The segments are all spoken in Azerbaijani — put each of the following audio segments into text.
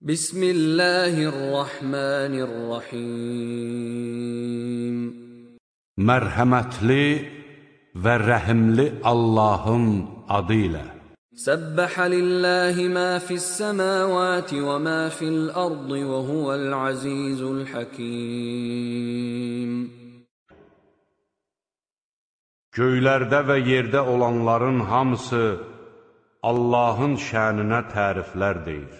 Bismillahirrahmanirrahim. Mərhəmətli və rəhimli Allahın adı ilə. Səbbaha lillahi ma fis semawati və ma fil ardı və huvel azizul hakim. Göylərdə və yerdə olanların hamısı Allahın şəninə təriflər deyir.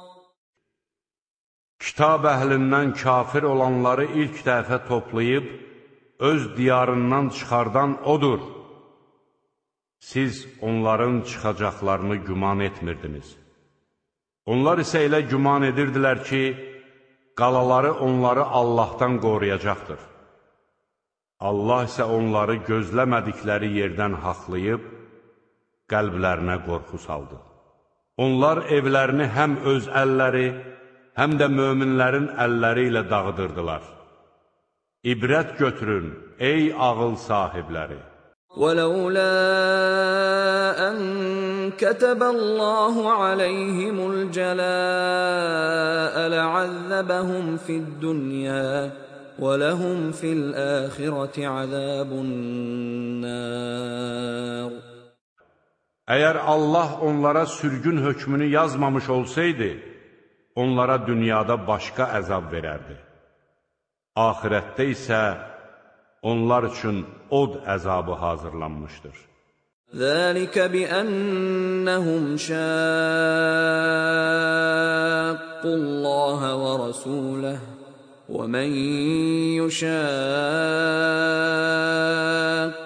Kitab əhlindən kafir olanları ilk dəfə toplayıb, öz diyarından çıxardan odur. Siz onların çıxacaqlarını güman etmirdiniz. Onlar isə elə güman edirdilər ki, qalaları onları Allahdan qoruyacaqdır. Allah isə onları gözləmədikləri yerdən haqlayıb, qəlblərinə qorxu saldı. Onlar evlərini həm öz əlləri, həm də möminlərin əlləri ilə dağıdırdılar. İbrət götürün, ey ağıl sahibləri! ولولا أن كتب الله عليهم الجلاء لعذبهم في الدنيا ولهم في الآخرة عذاب النار Əgər Allah onlara sürgün hökmünü yazmamış olsaydı, onlara dünyada başqa əzab verərdi. Ahirətdə isə onlar üçün od əzabı hazırlanmışdır. ذلك بأنهم شاقوا الله ورسوله ومن يشاق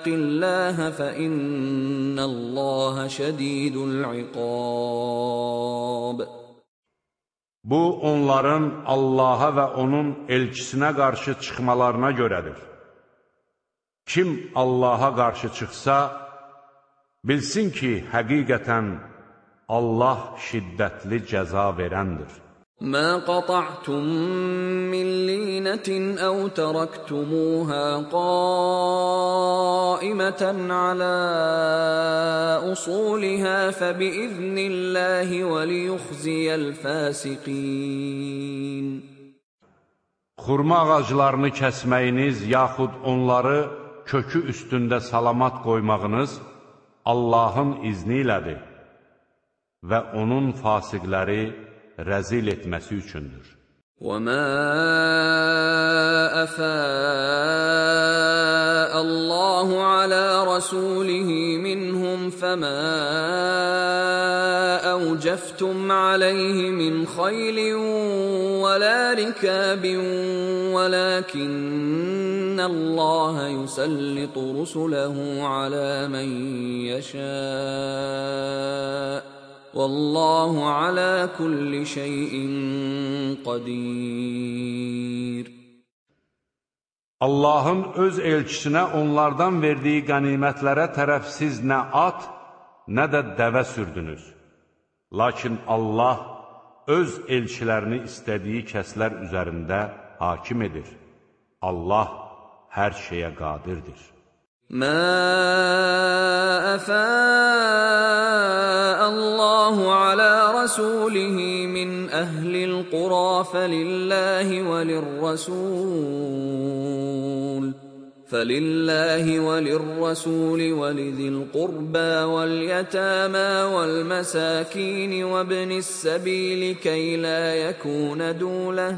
الله فإن الله شديد العقاب Bu, onların Allaha və onun elçisinə qarşı çıxmalarına görədir. Kim Allaha qarşı çıxsa, bilsin ki, həqiqətən Allah şiddətli cəza verəndir. ما قطعتم من لينة أو تركتموها قائمة على أصولها فبإذن الله وليخزي الفاسقين Xurma ağaclarını kəsməyiniz, yaxud onları kökü üstündə salamat qoymağınız Allahın izni ilədir və onun fasiqləri rəzil etməsi üçündür. وما أفاء الله على رسوله منهم فما أوجفتم عليه من خيل ولا ركاب ولكن الله يسلط رسله على من يشاء Vallahu ala kulli şeyin qadir. Allahın öz elçisinə onlardan verdiyi qənimətlərə tərəf siz nə at, nə də dəvə sürdünüz. Lakin Allah öz elçilərini istədiyi kəslər üzərində hakim edir. Allah hər şeyə qadirdir. ما أفاء الله على رسوله من أهل القرى فلله وللرسول فلله وللرسول ولذي القربى واليتامى والمساكين وابن السبيل كي لا يكون دوله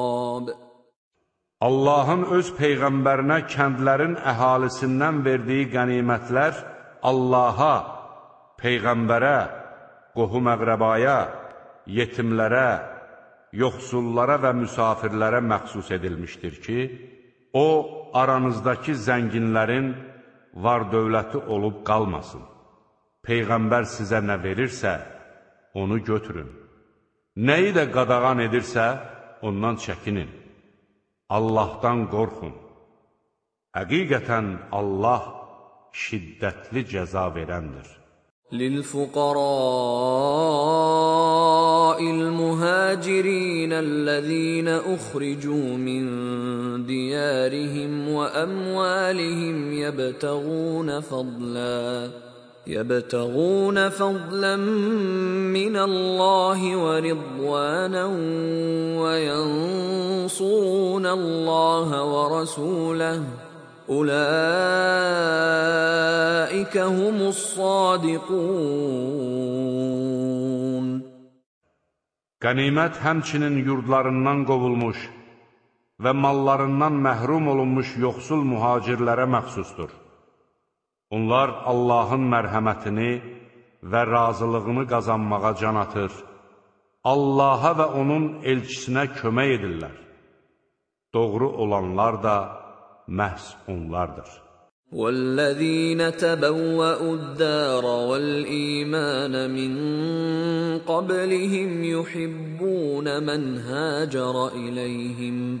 Allahın öz peyğəmbərinə kəndlərin əhalisindən verdiyi qənimətlər Allaha, peyğəmbərə, qohum əqrəbaya, yetimlərə, yoxsullara və müsafirlərə məxsus edilmişdir ki, o, aranızdakı zənginlərin var dövləti olub qalmasın. Peyğəmbər sizə nə verirsə, onu götürün. Nəyi də qadağan edirsə, ondan çəkinin. Allahdan qorxun. Həqiqətən Allah şiddətli cəza verəndir. للفقراء المهاجرين الذين أخرجوا من ديارهم وأموالهم يبتغون فضلاً يبتغون فضلا من الله ورضوانا وينصرون الله ورسوله اولئك هم الصادقون Qənimət həmçinin yurdlarından qovulmuş və mallarından məhrum olunmuş yoxsul mühacirlərə məxsusdur. Onlar Allahın mərhəmətini və razılığını qazanmağa can atır. Allaha və onun elçisinə kömək edirlər. Doğru olanlar da məhz onlardır. والذين تبوأوا الدار والإيمان من قبلهم يحبون من هاجر إليهم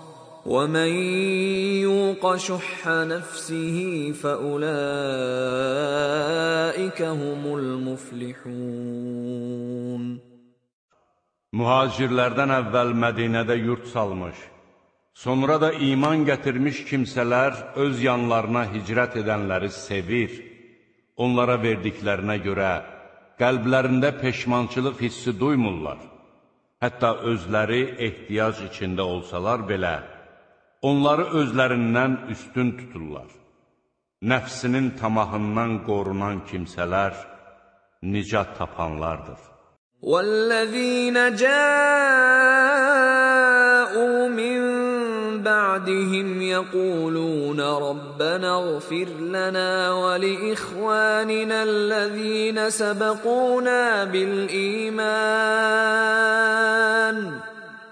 ومن يوق شح نفسه فأولئك هم المفلحون Mühacirlərdən əvvəl Mədinədə yurt salmış, sonra da iman gətirmiş kimsələr öz yanlarına hicrət edənləri sevir, onlara verdiklərinə görə qəlblərində peşmançılıq hissi duymurlar. Hətta özləri ehtiyac içində olsalar belə, onları özlərindən üstün tuturlar. Nəfsinin tamahından qorunan kimsələr nicat tapanlardır. وَالَّذِينَ جَاءُوا مِن بَعْدِهِمْ يَقُولُونَ رَبَّنَا اغْفِرْ لَنَا وَلِإِخْوَانِنَا الَّذِينَ سَبَقُونَا بِالْإِيمَانِ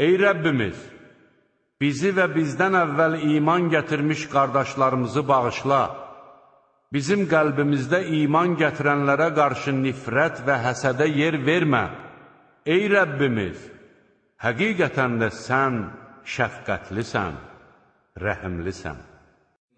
Ey Rəbbimiz, bizi və bizdən əvvəl iman gətirmiş qardaşlarımızı bağışla, bizim qəlbimizdə iman gətirənlərə qarşı nifrət və həsədə yer vermə. Ey Rəbbimiz, həqiqətən də sən şəfqətlisən, rəhimlisən.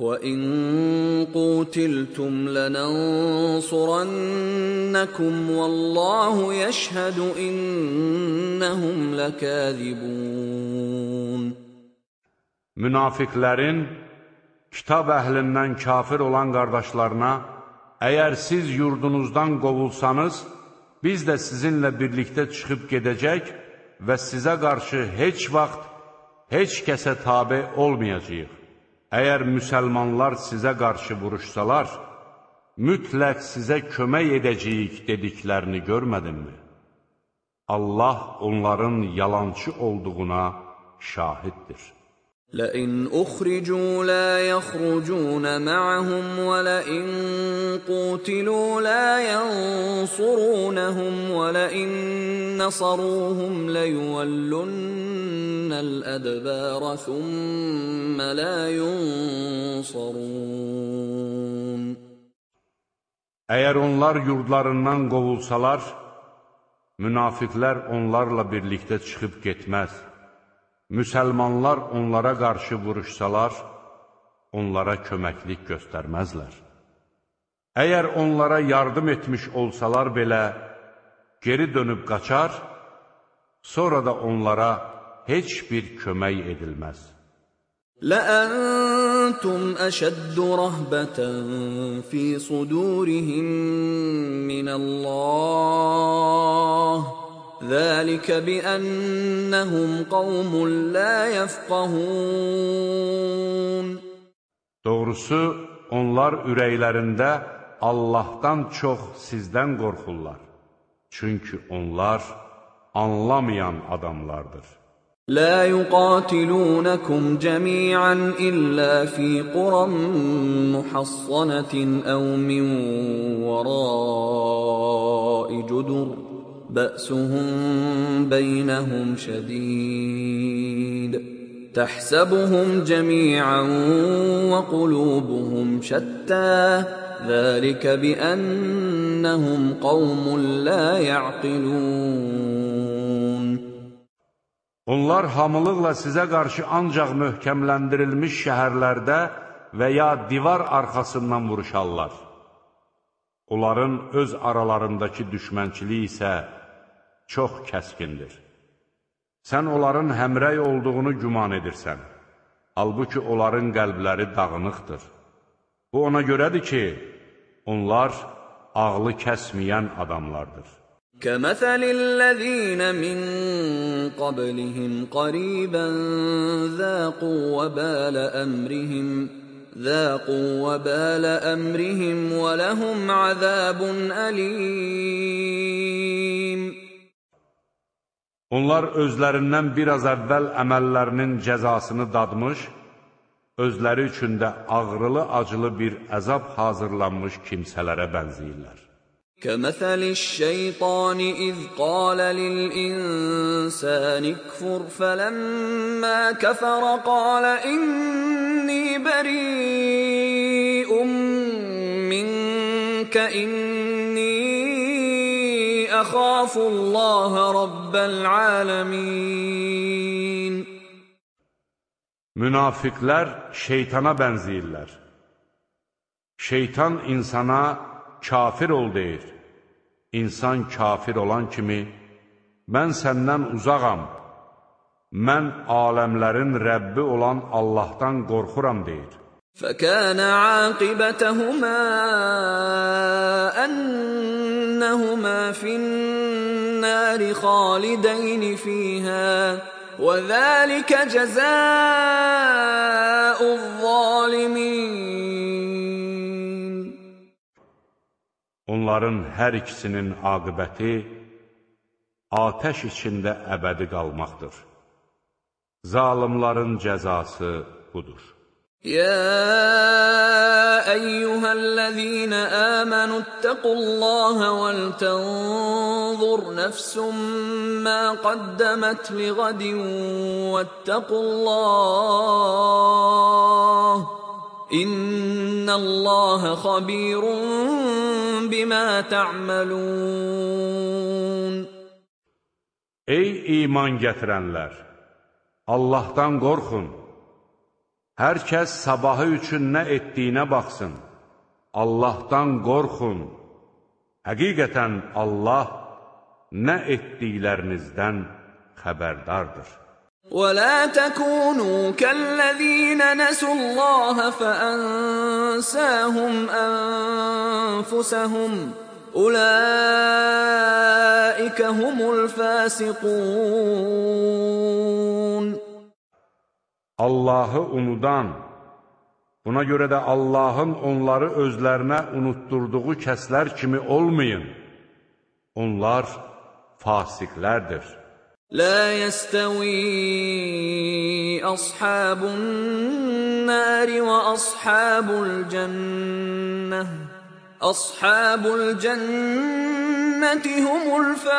وَإِن قُوتِلْتُمْ لَنَنصُرَنَّكُمْ وَاللَّهُ يَشْهَدُ إِنَّهُمْ لَكَاذِبُونَ Münafiqlərin kitab əhlindən kafir olan qardaşlarına, əgər siz yurdunuzdan qovulsanız, biz də sizinlə birlikdə çıxıb gedəcək və sizə qarşı heç vaxt heç kəsə tabe olmayacaq. Əgər müsəlmanlar sizə qarşı vuruşsalar, mütləq sizə kömək edəcəyik dediklərini görmədinmi? Allah onların yalançı olduğuna şahiddir. لئن أخرجوا لا يخرجون معهم ولئن قوتلوا لا ينصرونهم ولئن نصروهم ليولن الأدبار ثم لا ينصرون Əgər onlar yurdlarından qovulsalar, münafiqlər onlarla birlikdə çıxıb getməz. müsəlmanlar onlara qarşı vuruşsalar, onlara köməklik göstərməzlər. Əgər onlara yardım etmiş olsalar belə, geri dönüb qaçar, sonra da onlara heç bir kömək edilməz. لأنتم أشد رهبة في صدورهم من الله ذلك بأنهم قوم لا يفقهون Doğrusu onlar ürəklərində Allahdan çox sizdən qorxurlar. Çünki onlar anlamayan adamlardır. لا يقاتلونكم جميعا إلا في قرى محصنة أو من وراء جدر. بأسهم بينهم شديد. تحسبهم جميعا وقلوبهم شتى. ذلك بأنهم قوم لا يعقلون Onlar hamılıqla sizə qarşı ancaq möhkəmləndirilmiş şəhərlərdə və ya divar arxasından vuruşarlar. Onların öz aralarındakı düşmənçiliyi isə çox kəskindir. Sən onların həmrəy olduğunu güman edirsən. Halbuki onların qəlbləri dağınıqdır. Bu ona görədir ki, onlar ağlı kəsməyən adamlardır. كمثل الذين من قبلهم قريبا ذاقوا وبال أمرهم ذاقوا وبال أمرهم ولهم عذاب أليم Onlar özlərindən biraz əvvəl əməllərinin cəzasını dadmış, özləri üçün də ağrılı-acılı bir əzab hazırlanmış kimsələrə bənzəyirlər. كمثل الشيطان إذ قال للإنسان اكفر فلما كفر قال إني بريء منك إني أخاف الله رب العالمين Münafiqlər şeytana bənzəyirlər. Şeytan insana kafir ol deyir. İnsan kafir olan kimi, mən səndən uzağam, mən aləmlərin Rəbbi olan Allahdan qorxuram deyir. فكان عاقبتهما أنهما في النار خالدين فيها وذلك جزاء الظالمين Onların hər ikisinin aqibəti atəş içində əbədi qalmaqdır. Zalimların cəzası budur. يا أيها الذين آمنوا اتقوا الله ولتنظر نفس ما قدمت لغد واتقوا الله إن الله خبير بما تعملون Ey iman gətirənlər! Allahdan qorxun! Hər kəs sabahı üçün nə etdiyinə baxsın. Allahdan qorxun. Həqiqətən Allah nə etdiklərinizdən xəbərdardır. ولا تكونوا كالذين نسوا الله فأنساهم أنفسهم أولئك هم الفاسقون Allahı unudan, buna görə də Allahın onları özlərinə unutturduğu kəslər kimi olmayın. Onlar fasiqlərdir. لا يستوي أصحاب النار وأصحاب الجنة أصحاب الجنة هم الفائزون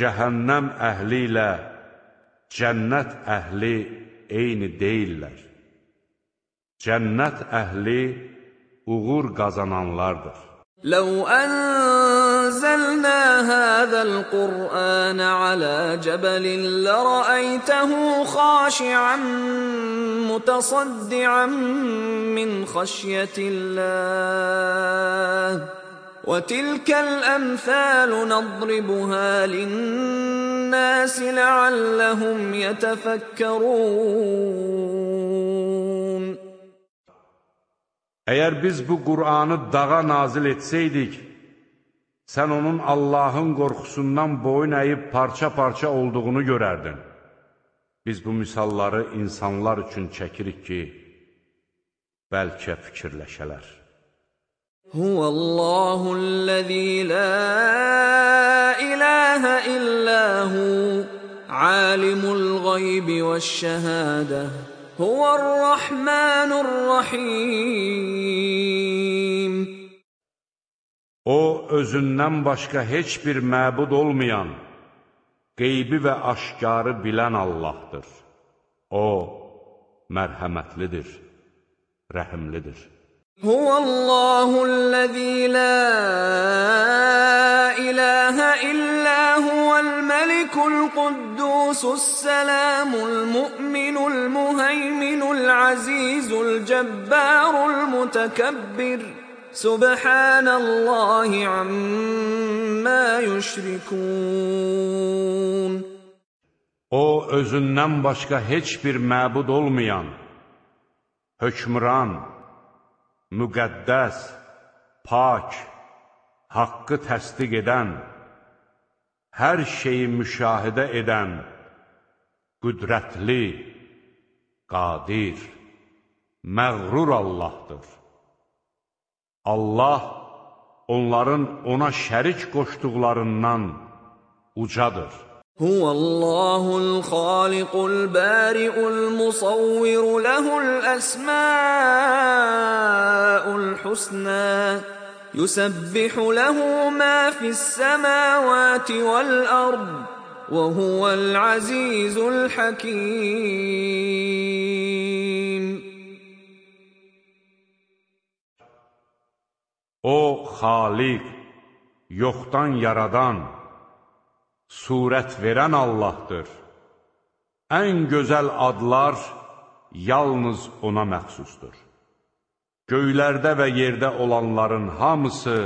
Cəhənnəm əhli ilə cənnət əhli eyni deyillər. Cənnət əhli uğur qazananlardır. لو أنزلنا هذا القرآن على جبل لرأيته خاشعا متصدعا من خشية الله وتلك الأمثال نضربها للناس لعلهم يتفكرون Əgər biz bu Qur'anı dağa nazil etsəydik, sən onun Allahın qorxusundan boyun əyib parça-parça olduğunu görərdin. Biz bu misalları insanlar üçün çəkirik ki, bəlkə fikirləşələr. Huvallahul-ləzî lā iləhə illəhu, alimul qaybi vəş-şəhədə. Huvər-Rahmanur-Rahim O, özündən başqa heç bir məbud olmayan, qeybi və aşkarı bilən Allahdır. O, mərhəmətlidir, rəhimlidir. هو الله الذي لا إله إلا هو الملك القدوس السلام المؤمن المهيمن العزيز الجبار المتكبر. سبحان الله عما يشركون. O özündən başqa heç bir məbud olmayan, hökmran, müqəddəs, pak, haqqı təsdiq edən, hər şeyi müşahidə edən, qüdrətli, qadir, məğrur Allahdır. Allah onların ona şərik qoşduqlarından ucadır. هو الله الخالق البارئ المصور له الأسماء الحسنى يسبح له ما في السماوات والأرض وهو العزيز الحكيم. O خالق يختان يردان surət verən Allahdır. Ən gözəl adlar yalnız ona məxsusdur. Göylərdə və yerdə olanların hamısı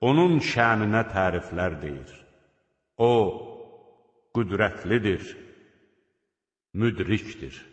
onun şəninə təriflər deyir. O, qüdrətlidir, müdrikdir.